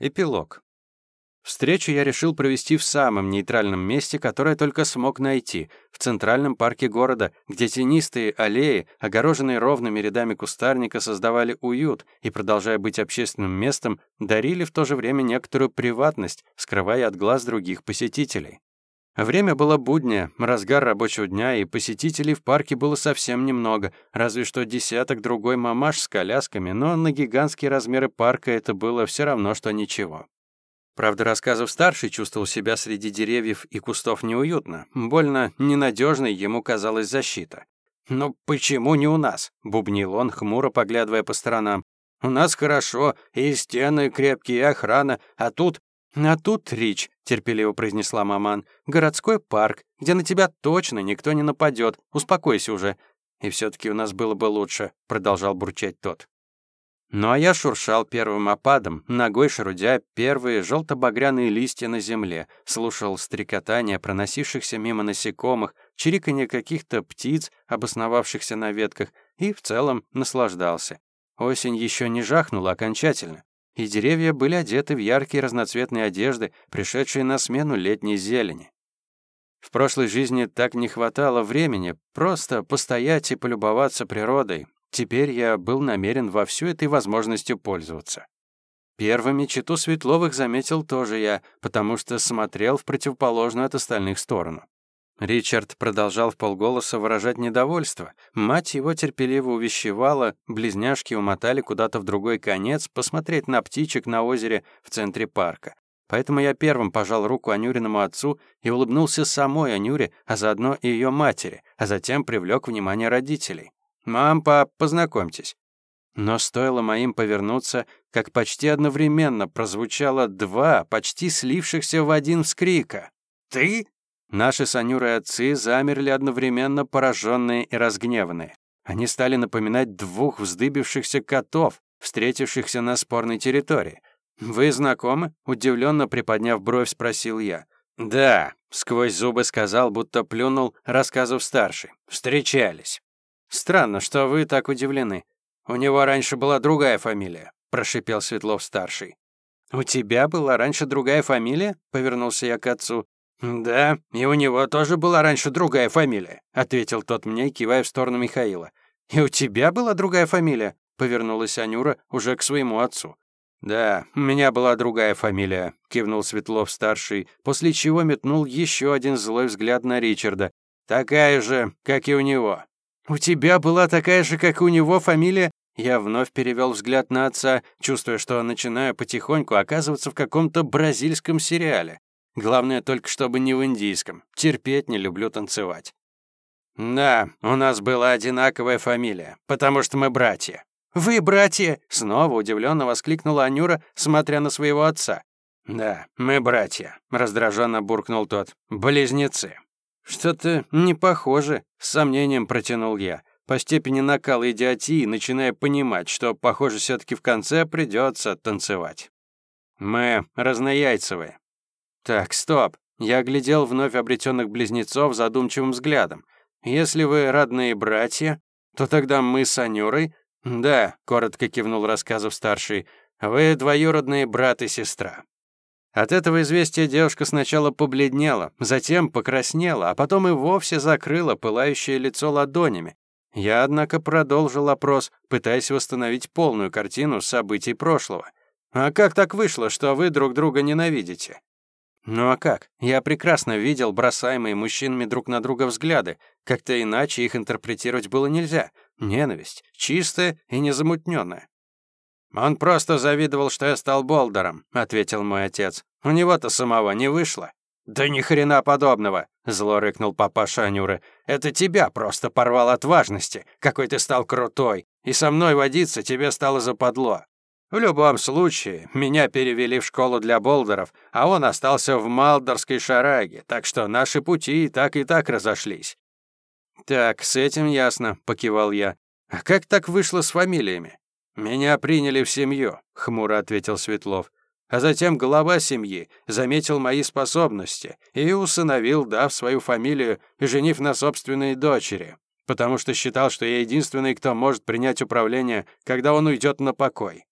Эпилог. Встречу я решил провести в самом нейтральном месте, которое только смог найти, в центральном парке города, где тенистые аллеи, огороженные ровными рядами кустарника, создавали уют и, продолжая быть общественным местом, дарили в то же время некоторую приватность, скрывая от глаз других посетителей. Время было буднее, разгар рабочего дня, и посетителей в парке было совсем немного, разве что десяток другой мамаш с колясками, но на гигантские размеры парка это было все равно, что ничего. Правда, рассказов старший чувствовал себя среди деревьев и кустов неуютно, больно ненадежной ему казалась защита. «Но почему не у нас?» — бубнил он, хмуро поглядывая по сторонам. «У нас хорошо, и стены крепкие, и охрана, а тут «А тут, Рич», — терпеливо произнесла маман, — «городской парк, где на тебя точно никто не нападет. Успокойся уже». «И все-таки у нас было бы лучше», — продолжал бурчать тот. Ну а я шуршал первым опадом, ногой шарудя первые желто-багряные листья на земле, слушал стрекотание проносившихся мимо насекомых, чириканье каких-то птиц, обосновавшихся на ветках, и в целом наслаждался. Осень еще не жахнула окончательно и деревья были одеты в яркие разноцветные одежды, пришедшие на смену летней зелени. В прошлой жизни так не хватало времени просто постоять и полюбоваться природой. Теперь я был намерен во всю этой возможностью пользоваться. Первыми читу Светловых заметил тоже я, потому что смотрел в противоположную от остальных сторону. Ричард продолжал в полголоса выражать недовольство. Мать его терпеливо увещевала, близняшки умотали куда-то в другой конец посмотреть на птичек на озере в центре парка. Поэтому я первым пожал руку Анюриному отцу и улыбнулся самой Анюре, а заодно и ее матери, а затем привлек внимание родителей. «Мам, пап, познакомьтесь». Но стоило моим повернуться, как почти одновременно прозвучало два, почти слившихся в один вскрика. «Ты?» Наши с Анюрой отцы замерли одновременно пораженные и разгневанные. Они стали напоминать двух вздыбившихся котов, встретившихся на спорной территории. «Вы знакомы?» — удивленно приподняв бровь, спросил я. «Да», — сквозь зубы сказал, будто плюнул, рассказов старший. «Встречались». «Странно, что вы так удивлены. У него раньше была другая фамилия», — прошипел Светлов-старший. «У тебя была раньше другая фамилия?» — повернулся я к отцу. «Да, и у него тоже была раньше другая фамилия», — ответил тот мне, кивая в сторону Михаила. «И у тебя была другая фамилия?» — повернулась Анюра уже к своему отцу. «Да, у меня была другая фамилия», — кивнул Светлов-старший, после чего метнул еще один злой взгляд на Ричарда. «Такая же, как и у него». «У тебя была такая же, как и у него фамилия?» Я вновь перевел взгляд на отца, чувствуя, что начинаю потихоньку оказываться в каком-то бразильском сериале. Главное только, чтобы не в индийском. Терпеть не люблю танцевать. Да, у нас была одинаковая фамилия, потому что мы братья. Вы братья? Снова удивленно воскликнула Анюра, смотря на своего отца. Да, мы братья, раздраженно буркнул тот. Близнецы. Что-то не похоже, с сомнением протянул я, по степени накала идиотии, начиная понимать, что, похоже, все таки в конце придется танцевать. Мы разнояйцевые, так, стоп. Я оглядел вновь обретенных близнецов задумчивым взглядом. Если вы родные братья, то тогда мы с Анюрой... Да, коротко кивнул рассказов старший. Вы двоюродные брат и сестра. От этого известия девушка сначала побледнела, затем покраснела, а потом и вовсе закрыла пылающее лицо ладонями. Я, однако, продолжил опрос, пытаясь восстановить полную картину событий прошлого. «А как так вышло, что вы друг друга ненавидите?» Ну а как? Я прекрасно видел бросаемые мужчинами друг на друга взгляды. Как-то иначе их интерпретировать было нельзя. Ненависть. Чистая и незамутненная. «Он просто завидовал, что я стал болдером», — ответил мой отец. «У него-то самого не вышло». «Да ни хрена подобного!» — зло рыкнул папаша Анюры. «Это тебя просто порвал от важности, какой ты стал крутой, и со мной водиться тебе стало западло. В любом случае, меня перевели в школу для болдеров, а он остался в Малдорской шараге, так что наши пути и так и так разошлись. «Так, с этим ясно», — покивал я. «А как так вышло с фамилиями?» «Меня приняли в семью», — хмуро ответил Светлов. А затем глава семьи заметил мои способности и усыновил, дав свою фамилию женив на собственной дочери, потому что считал, что я единственный, кто может принять управление, когда он уйдет на покой.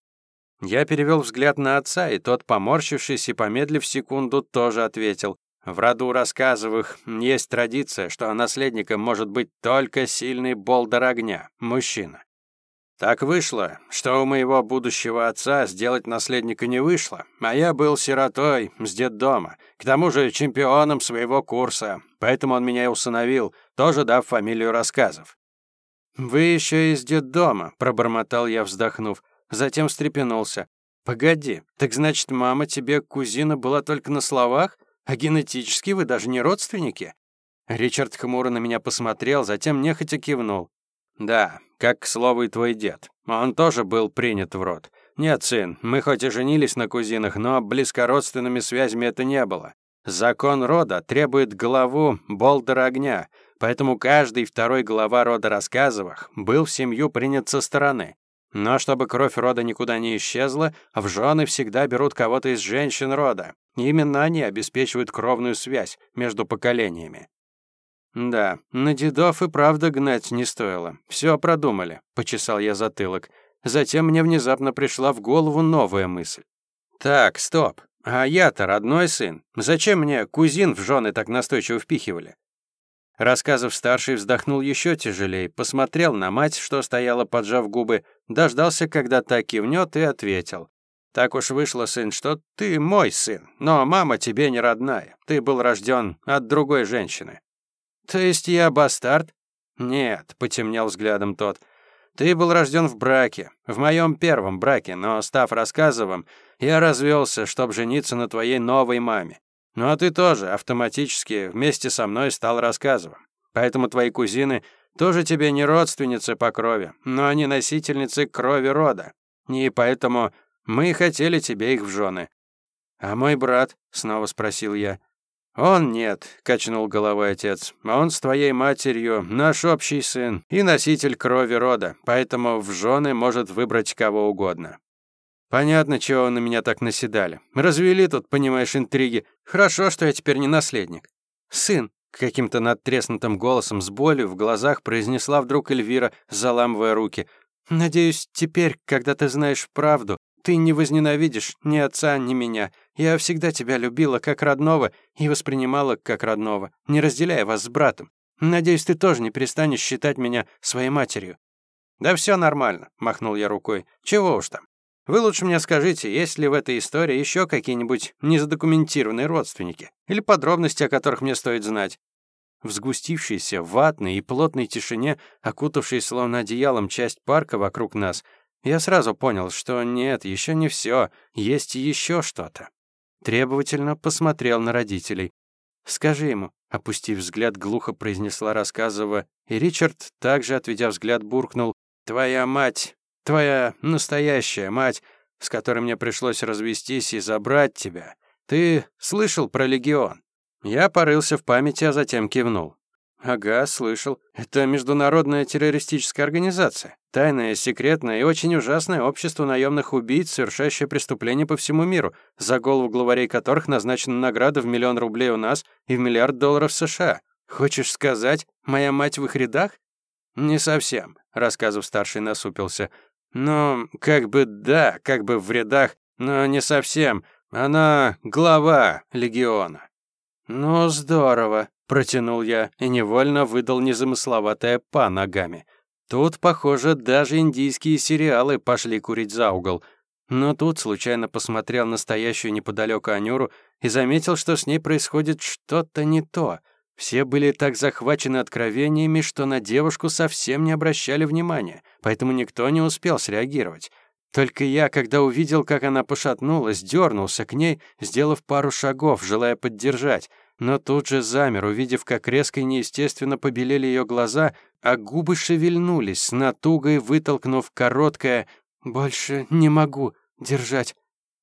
Я перевел взгляд на отца, и тот, поморщившись и помедлив секунду, тоже ответил. В роду рассказовых есть традиция, что наследником может быть только сильный болдер огня, мужчина. Так вышло, что у моего будущего отца сделать наследника не вышло, а я был сиротой с детдома, к тому же чемпионом своего курса, поэтому он меня и усыновил, тоже дав фамилию рассказов. «Вы еще из детдома», — пробормотал я, вздохнув, затем встрепенулся. «Погоди, так значит, мама тебе кузина была только на словах, а генетически вы даже не родственники?» Ричард хмуро на меня посмотрел, затем нехотя кивнул. «Да, как, к слову, и твой дед. Он тоже был принят в род. Нет, сын, мы хоть и женились на кузинах, но близкородственными связями это не было. Закон рода требует главу Болдера Огня, поэтому каждый второй глава рода Рассказовых был в семью принят со стороны. Но чтобы кровь рода никуда не исчезла, в жены всегда берут кого-то из женщин рода. Именно они обеспечивают кровную связь между поколениями. «Да, на дедов и правда гнать не стоило. Все продумали», — почесал я затылок. Затем мне внезапно пришла в голову новая мысль. «Так, стоп. А я-то родной сын. Зачем мне кузин в жены так настойчиво впихивали?» Рассказов старший вздохнул еще тяжелее, посмотрел на мать, что стояла, поджав губы, дождался, когда та кивнет, и ответил. «Так уж вышло, сын, что ты мой сын, но мама тебе не родная. Ты был рожден от другой женщины. «То есть я бастард?» «Нет», — потемнел взглядом тот. «Ты был рожден в браке, в моем первом браке, но, став рассказовым, я развелся, чтобы жениться на твоей новой маме. Ну а ты тоже автоматически вместе со мной стал рассказовым. Поэтому твои кузины тоже тебе не родственницы по крови, но они носительницы крови рода. И поэтому мы хотели тебе их в жены». «А мой брат?» — снова спросил я. «Он нет», — качнул головой отец. «Он с твоей матерью наш общий сын и носитель крови рода, поэтому в жены может выбрать кого угодно». «Понятно, чего вы на меня так наседали. Развели тут, понимаешь, интриги. Хорошо, что я теперь не наследник». «Сын», — каким-то надтреснутым голосом с болью в глазах произнесла вдруг Эльвира, заламывая руки. «Надеюсь, теперь, когда ты знаешь правду, ты не возненавидишь ни отца, ни меня. Я всегда тебя любила как родного и воспринимала как родного, не разделяя вас с братом. Надеюсь, ты тоже не перестанешь считать меня своей матерью». «Да все нормально», — махнул я рукой. «Чего уж там. Вы лучше мне скажите, есть ли в этой истории еще какие-нибудь незадокументированные родственники? Или подробности, о которых мне стоит знать?» В сгустившейся, ватной и плотной тишине, окутавшей словно одеялом часть парка вокруг нас, я сразу понял, что нет, еще не все, есть еще что-то. Требовательно посмотрел на родителей. «Скажи ему», — опустив взгляд, глухо произнесла рассказова, и Ричард, также отведя взгляд, буркнул, «Твоя мать, твоя настоящая мать, с которой мне пришлось развестись и забрать тебя. Ты слышал про Легион?» Я порылся в памяти, а затем кивнул. Ага, слышал. Это международная террористическая организация. Тайное, секретное и очень ужасное общество наемных убийц, совершающее преступления по всему миру, за голову главарей которых назначена награда в миллион рублей у нас и в миллиард долларов США. Хочешь сказать, моя мать в их рядах? Не совсем, рассказов старший насупился. Но как бы да, как бы в рядах, но не совсем. Она глава легиона. Ну, здорово. Протянул я и невольно выдал незамысловатое «па» ногами. Тут, похоже, даже индийские сериалы пошли курить за угол. Но тут случайно посмотрел на стоящую неподалеку Анюру и заметил, что с ней происходит что-то не то. Все были так захвачены откровениями, что на девушку совсем не обращали внимания, поэтому никто не успел среагировать. Только я, когда увидел, как она пошатнулась, дернулся к ней, сделав пару шагов, желая поддержать — но тут же замер, увидев, как резко и неестественно побелели ее глаза, а губы шевельнулись, с натугой вытолкнув короткое «больше не могу держать».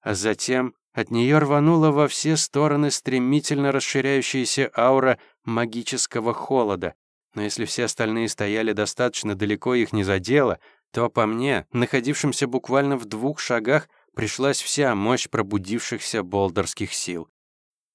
А затем от нее рванула во все стороны стремительно расширяющаяся аура магического холода. Но если все остальные стояли достаточно далеко их не задело, то по мне, находившимся буквально в двух шагах, пришлась вся мощь пробудившихся болдерских сил.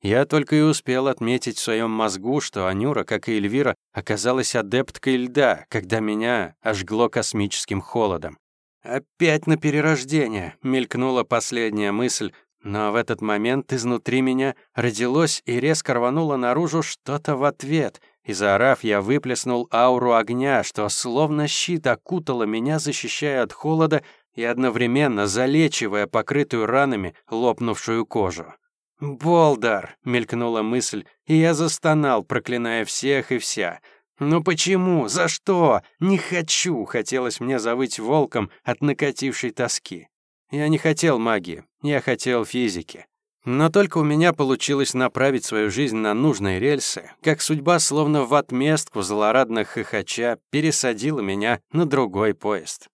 Я только и успел отметить в своем мозгу, что Анюра, как и Эльвира, оказалась адепткой льда, когда меня ожгло космическим холодом. «Опять на перерождение!» — мелькнула последняя мысль, но в этот момент изнутри меня родилось и резко рвануло наружу что-то в ответ, и заорав, я выплеснул ауру огня, что словно щит окутало меня, защищая от холода и одновременно залечивая покрытую ранами лопнувшую кожу. «Болдар!» — мелькнула мысль, и я застонал, проклиная всех и вся. «Ну почему? За что? Не хочу!» — хотелось мне завыть волком от накатившей тоски. Я не хотел магии, я хотел физики. Но только у меня получилось направить свою жизнь на нужные рельсы, как судьба словно в отместку злорадно хохоча пересадила меня на другой поезд.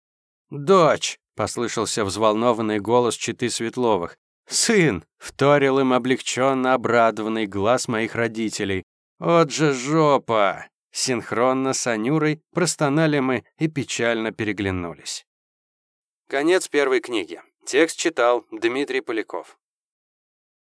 «Дочь!» — послышался взволнованный голос Читы Светловых. «Сын!» — вторил им облегченно обрадованный глаз моих родителей. «От же жопа!» Синхронно с Анюрой простонали мы и печально переглянулись. Конец первой книги. Текст читал Дмитрий Поляков.